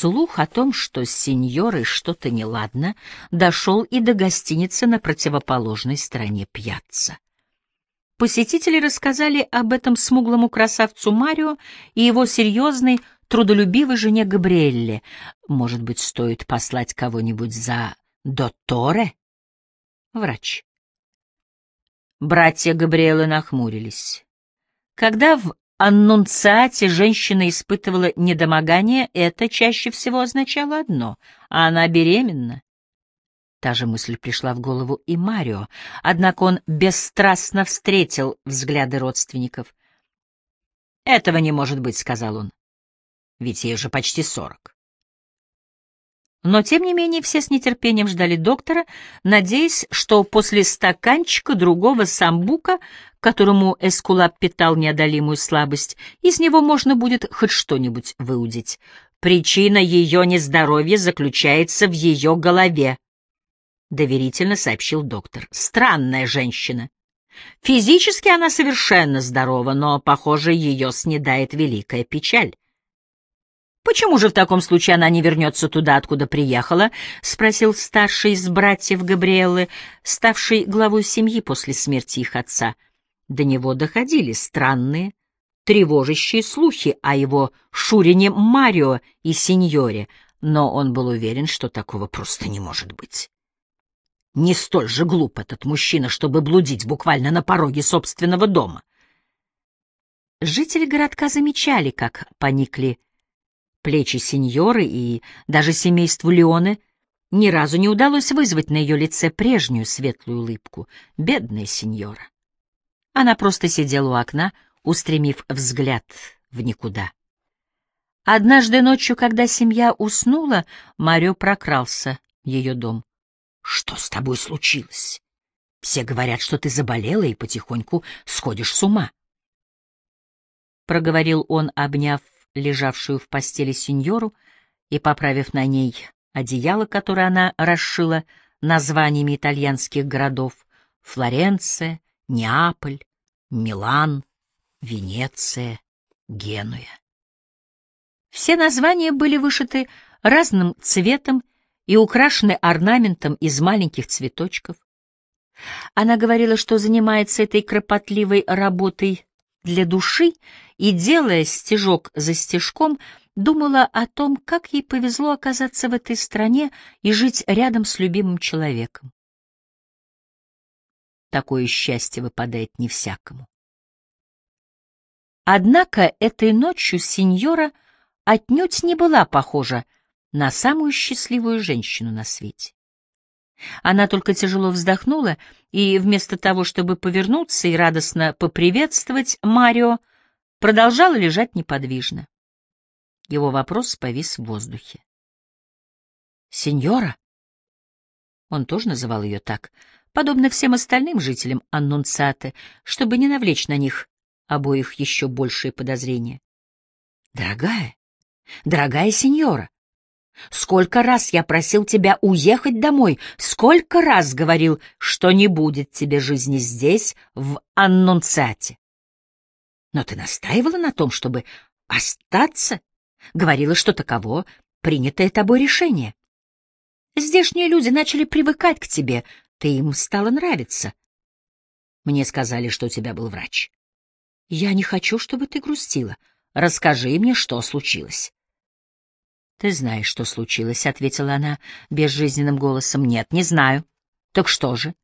Слух о том, что с сеньорой что-то неладно, дошел и до гостиницы на противоположной стороне пьяцца. Посетители рассказали об этом смуглому красавцу Марио и его серьезной, трудолюбивой жене Габриэлле. Может быть, стоит послать кого-нибудь за Дотторе? Врач. Братья Габриэлы нахмурились. Когда в аннунциате женщина испытывала недомогание, это чаще всего означало одно — она беременна. Та же мысль пришла в голову и Марио, однако он бесстрастно встретил взгляды родственников. «Этого не может быть», — сказал он, — «ведь ей уже почти сорок». Но, тем не менее, все с нетерпением ждали доктора, надеясь, что после стаканчика другого самбука, которому Эскулап питал неодолимую слабость, из него можно будет хоть что-нибудь выудить. Причина ее нездоровья заключается в ее голове, — доверительно сообщил доктор. Странная женщина. Физически она совершенно здорова, но, похоже, ее снедает великая печаль. «Почему же в таком случае она не вернется туда, откуда приехала?» — спросил старший из братьев Габриэлы, ставший главой семьи после смерти их отца. До него доходили странные, тревожащие слухи о его шурине Марио и сеньоре, но он был уверен, что такого просто не может быть. Не столь же глуп этот мужчина, чтобы блудить буквально на пороге собственного дома. Жители городка замечали, как поникли плечи сеньоры и даже семейству Леоны ни разу не удалось вызвать на ее лице прежнюю светлую улыбку. Бедная сеньора. Она просто сидела у окна, устремив взгляд в никуда. Однажды ночью, когда семья уснула, Марио прокрался в ее дом. «Что с тобой случилось? Все говорят, что ты заболела и потихоньку сходишь с ума». Проговорил он, обняв лежавшую в постели сеньору и поправив на ней одеяло, которое она расшила названиями итальянских городов — Флоренция, Неаполь, Милан, Венеция, Генуя. Все названия были вышиты разным цветом и украшены орнаментом из маленьких цветочков. Она говорила, что занимается этой кропотливой работой для души и, делая стежок за стежком, думала о том, как ей повезло оказаться в этой стране и жить рядом с любимым человеком. Такое счастье выпадает не всякому. Однако этой ночью сеньора отнюдь не была похожа на самую счастливую женщину на свете. Она только тяжело вздохнула и, вместо того, чтобы повернуться и радостно поприветствовать Марио, продолжала лежать неподвижно. Его вопрос повис в воздухе. «Сеньора?» Он тоже называл ее так, подобно всем остальным жителям Аннунциаты, чтобы не навлечь на них обоих еще большие подозрения. «Дорогая, дорогая сеньора, Сколько раз я просил тебя уехать домой, сколько раз говорил, что не будет тебе жизни здесь, в Аннунциате. Но ты настаивала на том, чтобы остаться, говорила, что таково принятое тобой решение. Здешние люди начали привыкать к тебе, ты им стала нравиться. Мне сказали, что у тебя был врач. Я не хочу, чтобы ты грустила. Расскажи мне, что случилось. «Ты знаешь, что случилось», — ответила она безжизненным голосом. «Нет, не знаю». «Так что же?»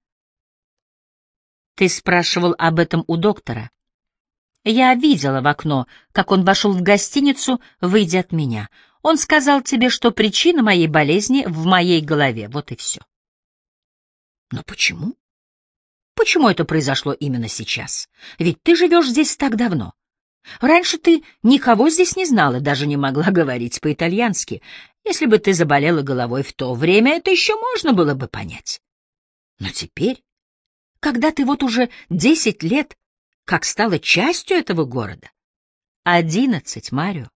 «Ты спрашивал об этом у доктора?» «Я видела в окно, как он вошел в гостиницу, выйдя от меня. Он сказал тебе, что причина моей болезни в моей голове. Вот и все». «Но почему?» «Почему это произошло именно сейчас? Ведь ты живешь здесь так давно». Раньше ты никого здесь не знала, даже не могла говорить по-итальянски. Если бы ты заболела головой в то время, это еще можно было бы понять. Но теперь, когда ты вот уже десять лет, как стала частью этого города, одиннадцать, Марио,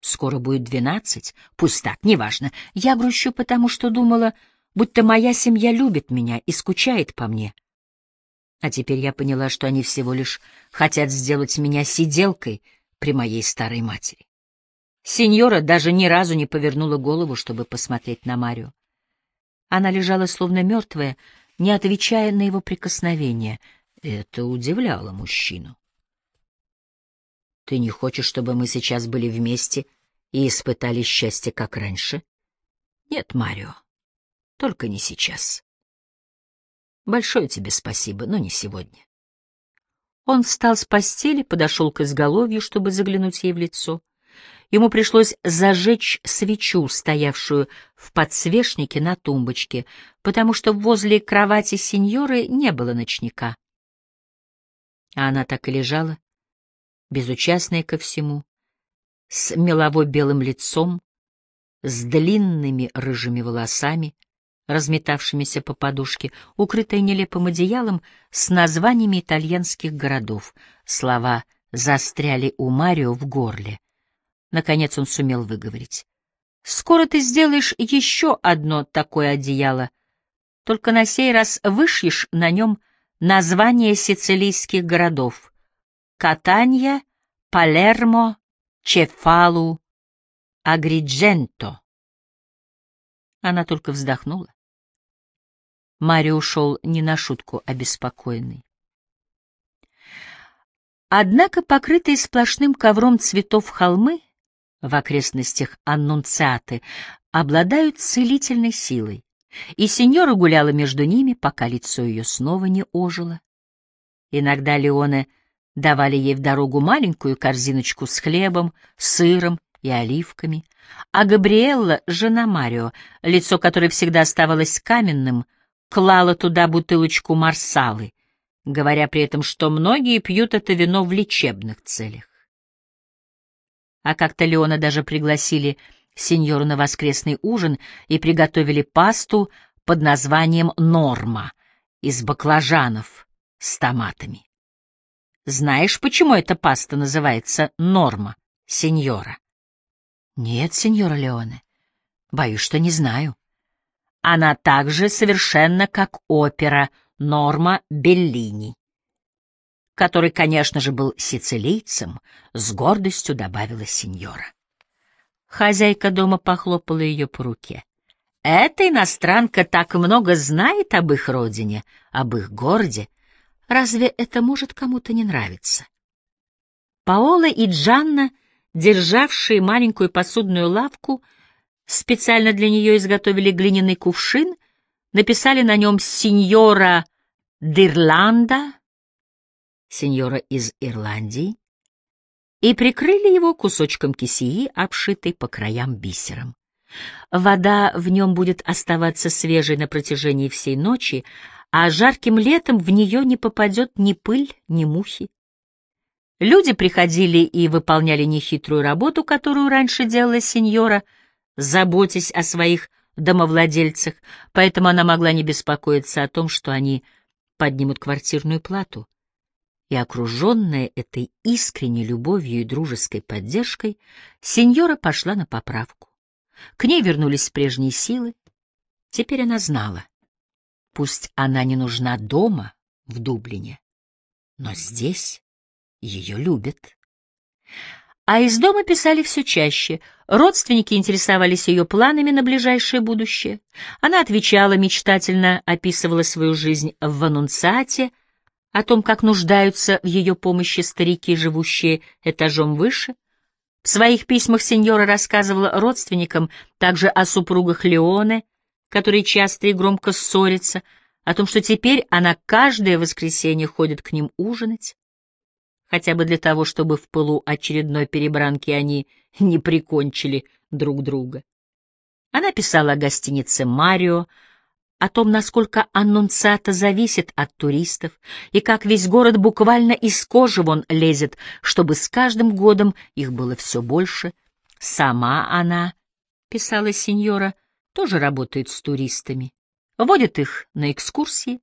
скоро будет двенадцать, пусть так, неважно, я грущу, потому что думала, будто моя семья любит меня и скучает по мне. А теперь я поняла, что они всего лишь хотят сделать меня сиделкой при моей старой матери. Сеньора даже ни разу не повернула голову, чтобы посмотреть на Марио. Она лежала словно мертвая, не отвечая на его прикосновение. Это удивляло мужчину. «Ты не хочешь, чтобы мы сейчас были вместе и испытали счастье, как раньше?» «Нет, Марио, только не сейчас. Большое тебе спасибо, но не сегодня». Он встал с постели, подошел к изголовью, чтобы заглянуть ей в лицо. Ему пришлось зажечь свечу, стоявшую в подсвечнике на тумбочке, потому что возле кровати сеньоры не было ночника. А она так и лежала, безучастная ко всему, с меловой белым лицом, с длинными рыжими волосами, разметавшимися по подушке, укрытая нелепым одеялом с названиями итальянских городов. Слова застряли у Марио в горле. Наконец он сумел выговорить. «Скоро ты сделаешь еще одно такое одеяло, только на сей раз вышьешь на нем название сицилийских городов — Катанья, Палермо, Чефалу, Агридженто». Она только вздохнула. Марио ушел не на шутку обеспокоенный. Однако покрытые сплошным ковром цветов холмы в окрестностях Аннунциаты обладают целительной силой, и сеньора гуляла между ними, пока лицо ее снова не ожило. Иногда Леоне давали ей в дорогу маленькую корзиночку с хлебом, сыром и оливками, а Габриэлла, жена Марио, лицо которой всегда оставалось каменным, — клала туда бутылочку марсалы, говоря при этом, что многие пьют это вино в лечебных целях. А как-то Леона даже пригласили сеньору на воскресный ужин и приготовили пасту под названием «Норма» из баклажанов с томатами. Знаешь, почему эта паста называется «Норма», сеньора? Нет, сеньора Леоне, боюсь, что не знаю. Она также совершенно как опера Норма Беллини, который, конечно же, был сицилийцем, с гордостью добавила сеньора. Хозяйка дома похлопала ее по руке. Эта иностранка так много знает об их родине, об их городе. Разве это может кому-то не нравиться? Паола и Джанна, державшие маленькую посудную лавку, — Специально для нее изготовили глиняный кувшин, написали на нем «Синьора Дирланда», «Синьора из Ирландии», и прикрыли его кусочком кисеи, обшитой по краям бисером. Вода в нем будет оставаться свежей на протяжении всей ночи, а жарким летом в нее не попадет ни пыль, ни мухи. Люди приходили и выполняли нехитрую работу, которую раньше делала сеньора — заботясь о своих домовладельцах, поэтому она могла не беспокоиться о том, что они поднимут квартирную плату. И окруженная этой искренней любовью и дружеской поддержкой, сеньора пошла на поправку. К ней вернулись прежние силы. Теперь она знала. Пусть она не нужна дома, в Дублине, но здесь ее любят. А из дома писали все чаще. Родственники интересовались ее планами на ближайшее будущее. Она отвечала, мечтательно описывала свою жизнь в анунциате, о том, как нуждаются в ее помощи старики, живущие этажом выше. В своих письмах сеньора рассказывала родственникам также о супругах Леоне, которые часто и громко ссорятся, о том, что теперь она каждое воскресенье ходит к ним ужинать хотя бы для того, чтобы в пылу очередной перебранки они не прикончили друг друга. Она писала о гостинице «Марио», о том, насколько аннунциата зависит от туристов, и как весь город буквально из кожи вон лезет, чтобы с каждым годом их было все больше. Сама она, писала сеньора, тоже работает с туристами, водит их на экскурсии,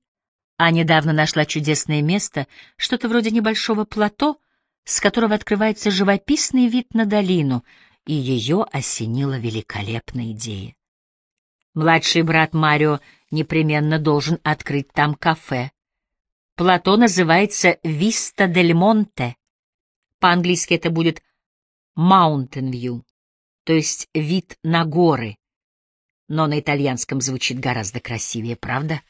а недавно нашла чудесное место, что-то вроде небольшого плато, с которого открывается живописный вид на долину, и ее осенила великолепная идея. Младший брат Марио непременно должен открыть там кафе. Плато называется «Виста дель Монте». По-английски это будет «Mountain View». то есть вид на горы, но на итальянском звучит гораздо красивее, правда?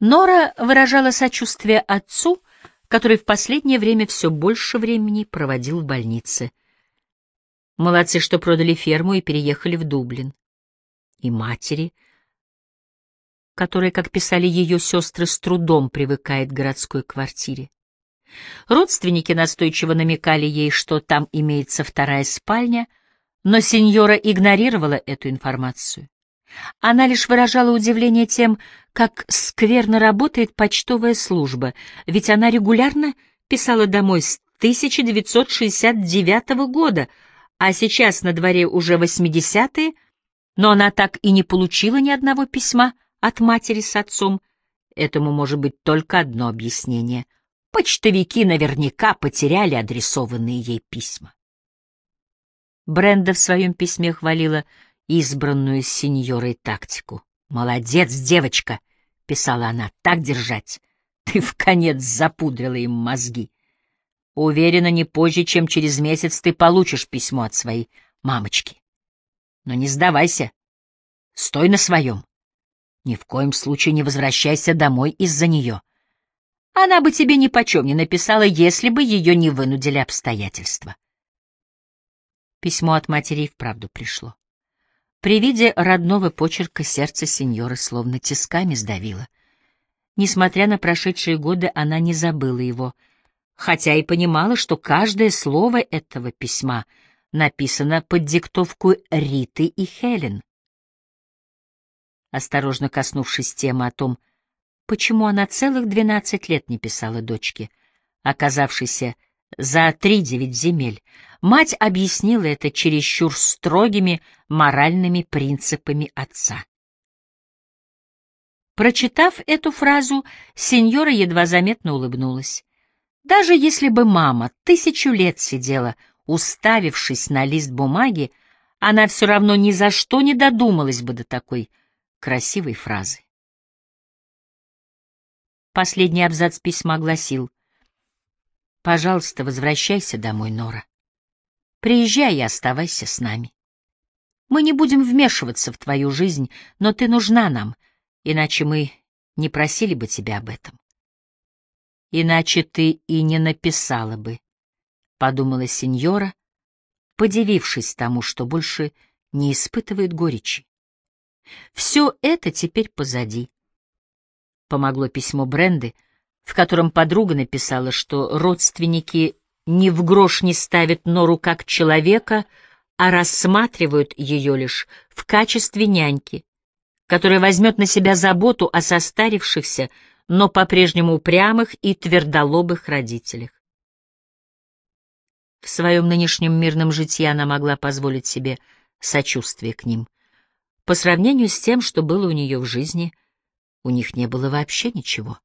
Нора выражала сочувствие отцу, который в последнее время все больше времени проводил в больнице. Молодцы, что продали ферму и переехали в Дублин. И матери, которая, как писали ее сестры, с трудом привыкает к городской квартире. Родственники настойчиво намекали ей, что там имеется вторая спальня, но сеньора игнорировала эту информацию. Она лишь выражала удивление тем, как скверно работает почтовая служба, ведь она регулярно писала домой с 1969 года, а сейчас на дворе уже 80-е, но она так и не получила ни одного письма от матери с отцом. Этому может быть только одно объяснение. Почтовики наверняка потеряли адресованные ей письма. Бренда в своем письме хвалила избранную сеньорой тактику. «Молодец, девочка!» — писала она. «Так держать! Ты в конец запудрила им мозги!» Уверена, не позже, чем через месяц ты получишь письмо от своей мамочки. Но не сдавайся. Стой на своем. Ни в коем случае не возвращайся домой из-за нее. Она бы тебе ни почем не написала, если бы ее не вынудили обстоятельства. Письмо от матери вправду пришло. При виде родного почерка сердце сеньоры словно тисками сдавило. Несмотря на прошедшие годы, она не забыла его — хотя и понимала, что каждое слово этого письма написано под диктовку Риты и Хелен. Осторожно коснувшись темы о том, почему она целых двенадцать лет не писала дочке, оказавшейся за три девять земель, мать объяснила это чересчур строгими моральными принципами отца. Прочитав эту фразу, сеньора едва заметно улыбнулась. Даже если бы мама тысячу лет сидела, уставившись на лист бумаги, она все равно ни за что не додумалась бы до такой красивой фразы. Последний абзац письма гласил «Пожалуйста, возвращайся домой, Нора. Приезжай и оставайся с нами. Мы не будем вмешиваться в твою жизнь, но ты нужна нам, иначе мы не просили бы тебя об этом иначе ты и не написала бы, — подумала сеньора, подивившись тому, что больше не испытывает горечи. Все это теперь позади. Помогло письмо Бренды, в котором подруга написала, что родственники ни в грош не ставят Нору как человека, а рассматривают ее лишь в качестве няньки, которая возьмет на себя заботу о состарившихся, но по-прежнему упрямых и твердолобых родителях. В своем нынешнем мирном житии она могла позволить себе сочувствие к ним. По сравнению с тем, что было у нее в жизни, у них не было вообще ничего.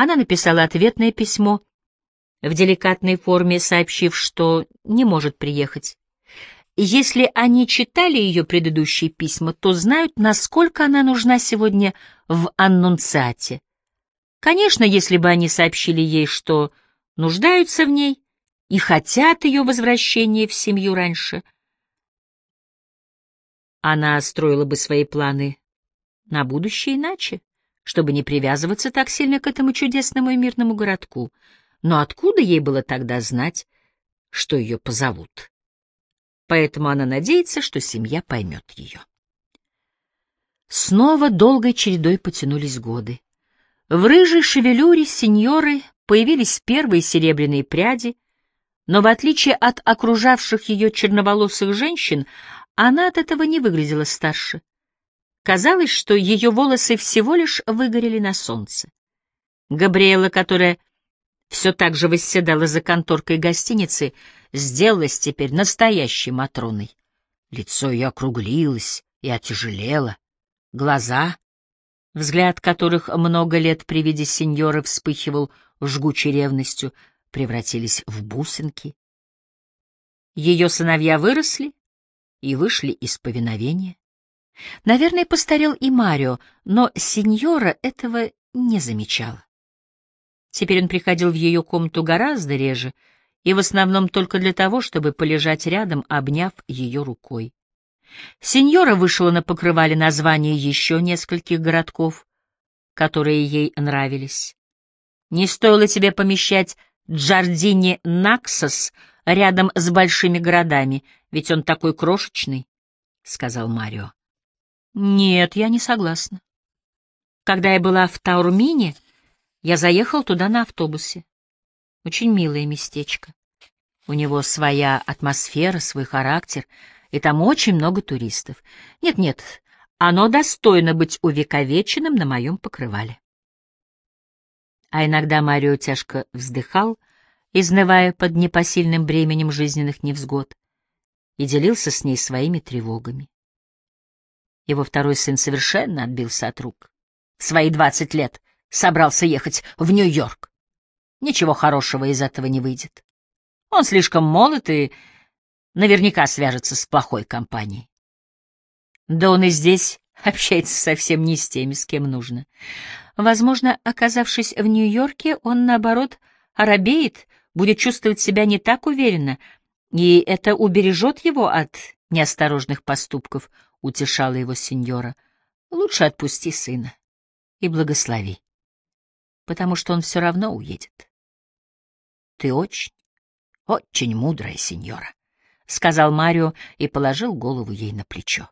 Она написала ответное письмо, в деликатной форме сообщив, что не может приехать. Если они читали ее предыдущие письма, то знают, насколько она нужна сегодня в аннунциате. Конечно, если бы они сообщили ей, что нуждаются в ней и хотят ее возвращения в семью раньше, она строила бы свои планы на будущее иначе, чтобы не привязываться так сильно к этому чудесному и мирному городку. Но откуда ей было тогда знать, что ее позовут? поэтому она надеется, что семья поймет ее. Снова долгой чередой потянулись годы. В рыжей шевелюре сеньоры появились первые серебряные пряди, но в отличие от окружавших ее черноволосых женщин, она от этого не выглядела старше. Казалось, что ее волосы всего лишь выгорели на солнце. Габриэла, которая все так же восседала за конторкой гостиницы, сделалась теперь настоящей Матроной. Лицо ее округлилось и отяжелело. Глаза, взгляд которых много лет при виде сеньора вспыхивал жгучей ревностью, превратились в бусинки. Ее сыновья выросли и вышли из повиновения. Наверное, постарел и Марио, но сеньора этого не замечала. Теперь он приходил в ее комнату гораздо реже и в основном только для того, чтобы полежать рядом, обняв ее рукой. Сеньора вышла на покрывале названия еще нескольких городков, которые ей нравились. Не стоило тебе помещать Джардини Наксос рядом с большими городами, ведь он такой крошечный, — сказал Марио. Нет, я не согласна. Когда я была в Таурмине, я заехал туда на автобусе. Очень милое местечко. У него своя атмосфера, свой характер, и там очень много туристов. Нет-нет, оно достойно быть увековеченным на моем покрывале. А иногда Марио тяжко вздыхал, изнывая под непосильным бременем жизненных невзгод, и делился с ней своими тревогами. Его второй сын совершенно отбился от рук. В свои двадцать лет собрался ехать в Нью-Йорк. Ничего хорошего из этого не выйдет. Он слишком молод и наверняка свяжется с плохой компанией. Да он и здесь общается совсем не с теми, с кем нужно. Возможно, оказавшись в Нью-Йорке, он, наоборот, оробеет, будет чувствовать себя не так уверенно, и это убережет его от неосторожных поступков, — утешала его сеньора. Лучше отпусти сына и благослови, потому что он все равно уедет. Ты очень, очень мудрая сеньора, — сказал Марио и положил голову ей на плечо.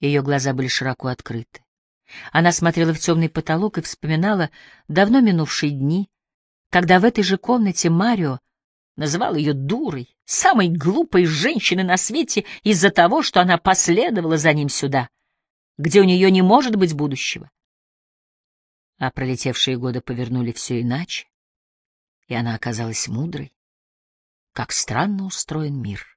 Ее глаза были широко открыты. Она смотрела в темный потолок и вспоминала давно минувшие дни, когда в этой же комнате Марио называл ее дурой, самой глупой женщиной на свете из-за того, что она последовала за ним сюда, где у нее не может быть будущего. А пролетевшие годы повернули все иначе, и она оказалась мудрой. Как странно устроен мир.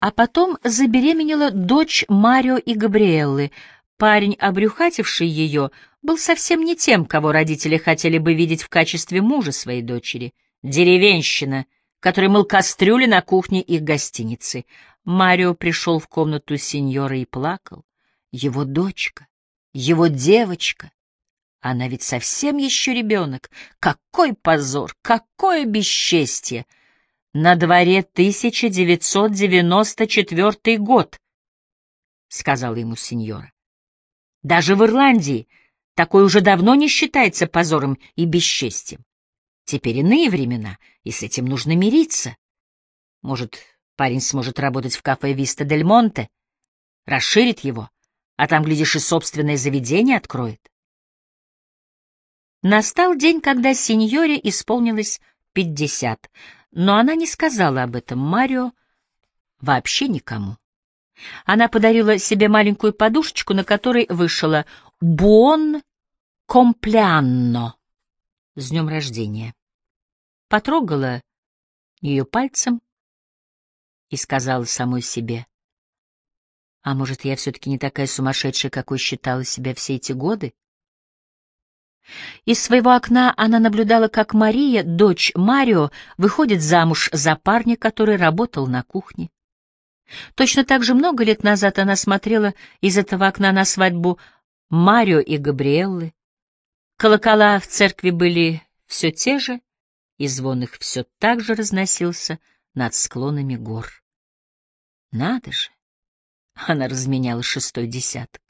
А потом забеременела дочь Марио и Габриэллы. Парень, обрюхативший ее, был совсем не тем, кого родители хотели бы видеть в качестве мужа своей дочери. Деревенщина, который мыл кастрюли на кухне их гостиницы. Марио пришел в комнату сеньора и плакал. Его дочка, его девочка. Она ведь совсем еще ребенок. Какой позор, какое бесчестье! На дворе 1994 год, — сказала ему сеньора. Даже в Ирландии такое уже давно не считается позором и бесчестием. Теперь иные времена, и с этим нужно мириться. Может, парень сможет работать в кафе «Виста Дель Монте», расширит его, а там, глядишь, и собственное заведение откроет. Настал день, когда сеньоре исполнилось пятьдесят но она не сказала об этом Марио вообще никому. Она подарила себе маленькую подушечку, на которой вышла «Буон комплянно» — с днем рождения. Потрогала ее пальцем и сказала самой себе, «А может, я все-таки не такая сумасшедшая, какой считала себя все эти годы?» Из своего окна она наблюдала, как Мария, дочь Марио, выходит замуж за парня, который работал на кухне. Точно так же много лет назад она смотрела из этого окна на свадьбу Марио и Габриэллы. Колокола в церкви были все те же, и звон их все так же разносился над склонами гор. Надо же! Она разменяла шестой десяток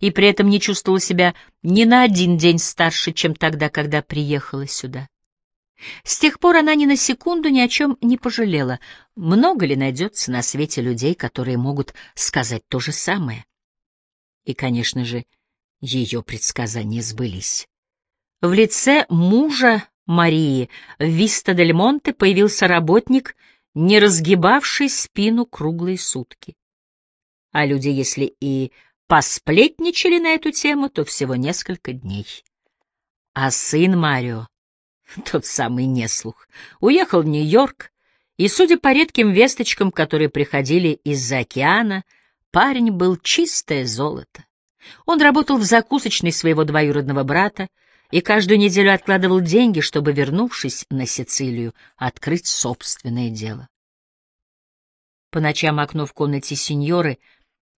и при этом не чувствовала себя ни на один день старше, чем тогда, когда приехала сюда. С тех пор она ни на секунду ни о чем не пожалела. Много ли найдется на свете людей, которые могут сказать то же самое? И, конечно же, ее предсказания сбылись. В лице мужа Марии в Виста-дель-Монте появился работник, не разгибавший спину круглые сутки. А люди, если и посплетничали на эту тему, то всего несколько дней. А сын Марио, тот самый неслух, уехал в Нью-Йорк, и, судя по редким весточкам, которые приходили из-за океана, парень был чистое золото. Он работал в закусочной своего двоюродного брата и каждую неделю откладывал деньги, чтобы, вернувшись на Сицилию, открыть собственное дело. По ночам окно в комнате сеньоры —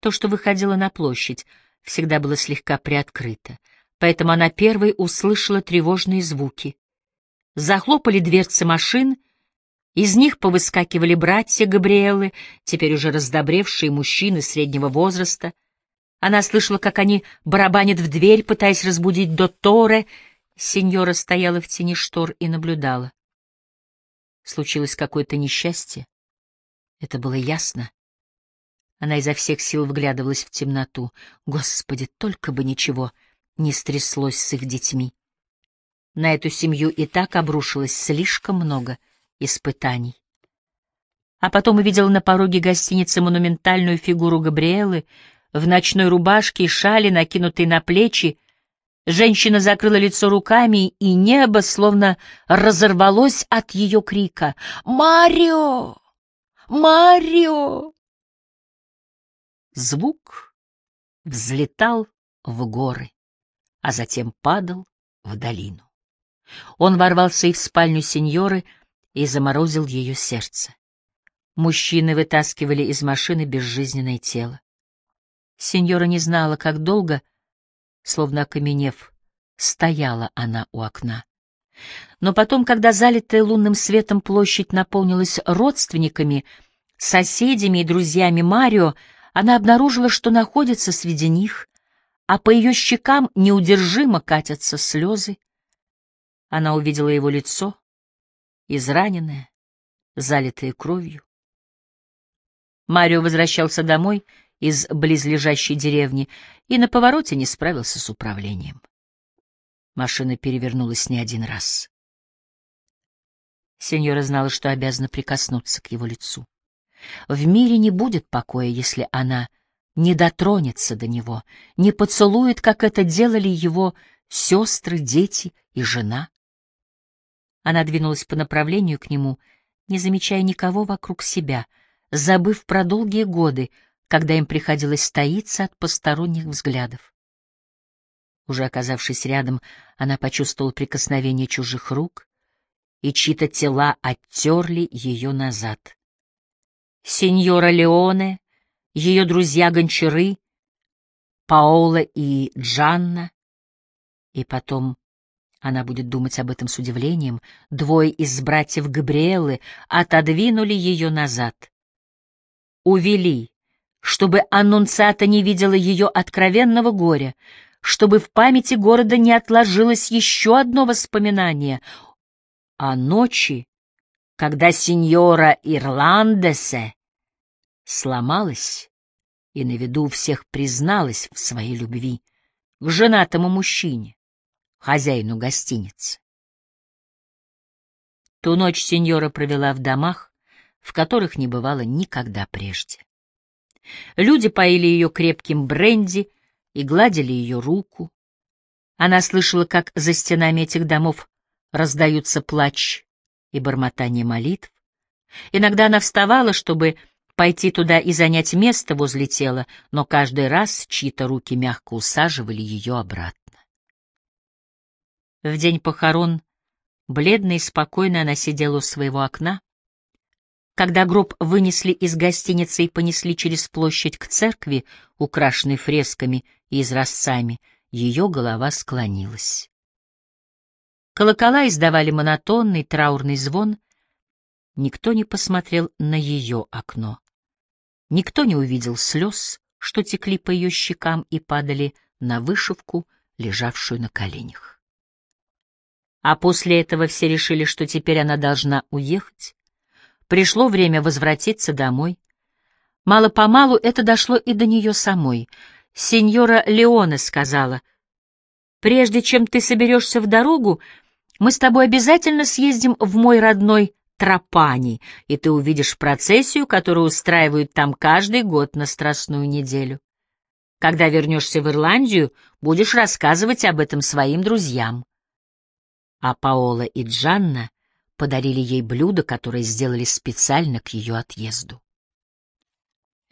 то, что выходило на площадь, всегда было слегка приоткрыто, поэтому она первой услышала тревожные звуки. Захлопали дверцы машин, из них повыскакивали братья Габриэлы, теперь уже раздобревшие мужчины среднего возраста. Она слышала, как они барабанят в дверь, пытаясь разбудить Доторе. Сеньора стояла в тени штор и наблюдала. Случилось какое-то несчастье. Это было ясно. Она изо всех сил вглядывалась в темноту. Господи, только бы ничего не стряслось с их детьми. На эту семью и так обрушилось слишком много испытаний. А потом увидела на пороге гостиницы монументальную фигуру Габриэлы в ночной рубашке и шали, накинутой на плечи. Женщина закрыла лицо руками, и небо словно разорвалось от ее крика. «Марио! Марио!» Звук взлетал в горы, а затем падал в долину. Он ворвался и в спальню сеньоры и заморозил ее сердце. Мужчины вытаскивали из машины безжизненное тело. Сеньора не знала, как долго, словно окаменев, стояла она у окна. Но потом, когда залитая лунным светом площадь наполнилась родственниками, соседями и друзьями Марио, она обнаружила, что находится среди них, а по ее щекам неудержимо катятся слезы. Она увидела его лицо, израненное, залитое кровью. Марио возвращался домой из близлежащей деревни и на повороте не справился с управлением. Машина перевернулась не один раз. Сеньора знала, что обязана прикоснуться к его лицу. В мире не будет покоя, если она не дотронется до него, не поцелует, как это делали его сестры, дети и жена. Она двинулась по направлению к нему, не замечая никого вокруг себя, забыв про долгие годы, когда им приходилось стоиться от посторонних взглядов. Уже оказавшись рядом, она почувствовала прикосновение чужих рук, и чьи-то тела оттерли ее назад. Сеньора Леоне, ее друзья-гончары, Паола и Джанна, и потом она будет думать об этом с удивлением. Двое из братьев Габриэлы отодвинули ее назад. Увели, чтобы аннунциата не видела ее откровенного горя, чтобы в памяти города не отложилось еще одно воспоминание о ночи, когда сеньора Ирландесе сломалась и на виду всех призналась в своей любви к женатому мужчине хозяину гостиницы. Ту ночь сеньора провела в домах, в которых не бывало никогда прежде. Люди поили ее крепким бренди и гладили ее руку. Она слышала, как за стенами этих домов раздаются плач и бормотание молитв. Иногда она вставала, чтобы пойти туда и занять место возле тела, но каждый раз чьи-то руки мягко усаживали ее обратно. В день похорон, бледная и спокойная, она сидела у своего окна. Когда гроб вынесли из гостиницы и понесли через площадь к церкви, украшенной фресками и изразцами, ее голова склонилась. Колокола издавали монотонный траурный звон. Никто не посмотрел на ее окно. Никто не увидел слез, что текли по ее щекам и падали на вышивку, лежавшую на коленях. А после этого все решили, что теперь она должна уехать. Пришло время возвратиться домой. Мало-помалу это дошло и до нее самой. Сеньора Леоне сказала, «Прежде чем ты соберешься в дорогу, мы с тобой обязательно съездим в мой родной Тропани, и ты увидишь процессию, которую устраивают там каждый год на Страстную неделю. Когда вернешься в Ирландию, будешь рассказывать об этом своим друзьям а Паола и Джанна подарили ей блюдо, которое сделали специально к ее отъезду.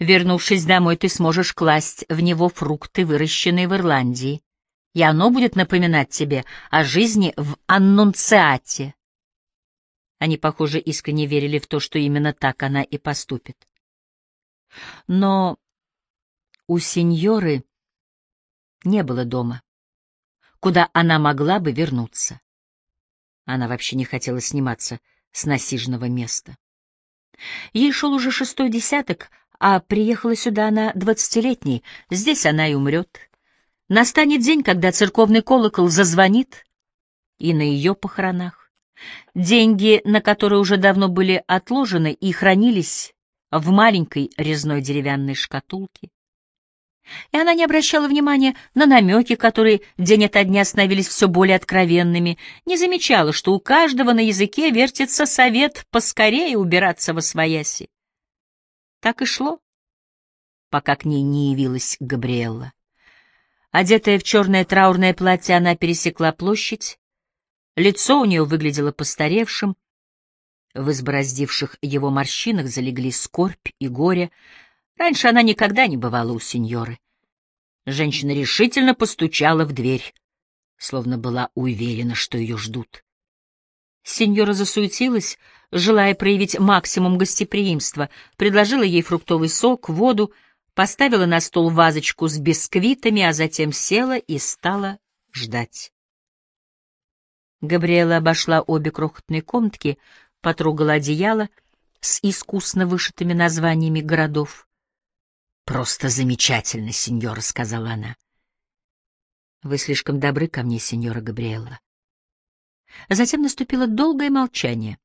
Вернувшись домой, ты сможешь класть в него фрукты, выращенные в Ирландии, и оно будет напоминать тебе о жизни в Аннунциате. Они, похоже, искренне верили в то, что именно так она и поступит. Но у сеньоры не было дома, куда она могла бы вернуться. Она вообще не хотела сниматься с насиженного места. Ей шел уже шестой десяток, а приехала сюда она двадцатилетней. Здесь она и умрет. Настанет день, когда церковный колокол зазвонит, и на ее похоронах. Деньги, на которые уже давно были отложены и хранились в маленькой резной деревянной шкатулке. И она не обращала внимания на намеки, которые день ото дня становились все более откровенными, не замечала, что у каждого на языке вертится совет поскорее убираться во свояси. Так и шло, пока к ней не явилась Габриэлла. Одетая в черное траурное платье, она пересекла площадь. Лицо у нее выглядело постаревшим. В избороздивших его морщинах залегли скорбь и горе. Раньше она никогда не бывала у сеньоры. Женщина решительно постучала в дверь, словно была уверена, что ее ждут. Сеньора засуетилась, желая проявить максимум гостеприимства, предложила ей фруктовый сок, воду, поставила на стол вазочку с бисквитами, а затем села и стала ждать. Габриэла обошла обе крохотные комнатки, потрогала одеяло с искусно вышитыми названиями городов. «Просто замечательно, сеньора», — сказала она. «Вы слишком добры ко мне, сеньора Габриэла». Затем наступило долгое молчание.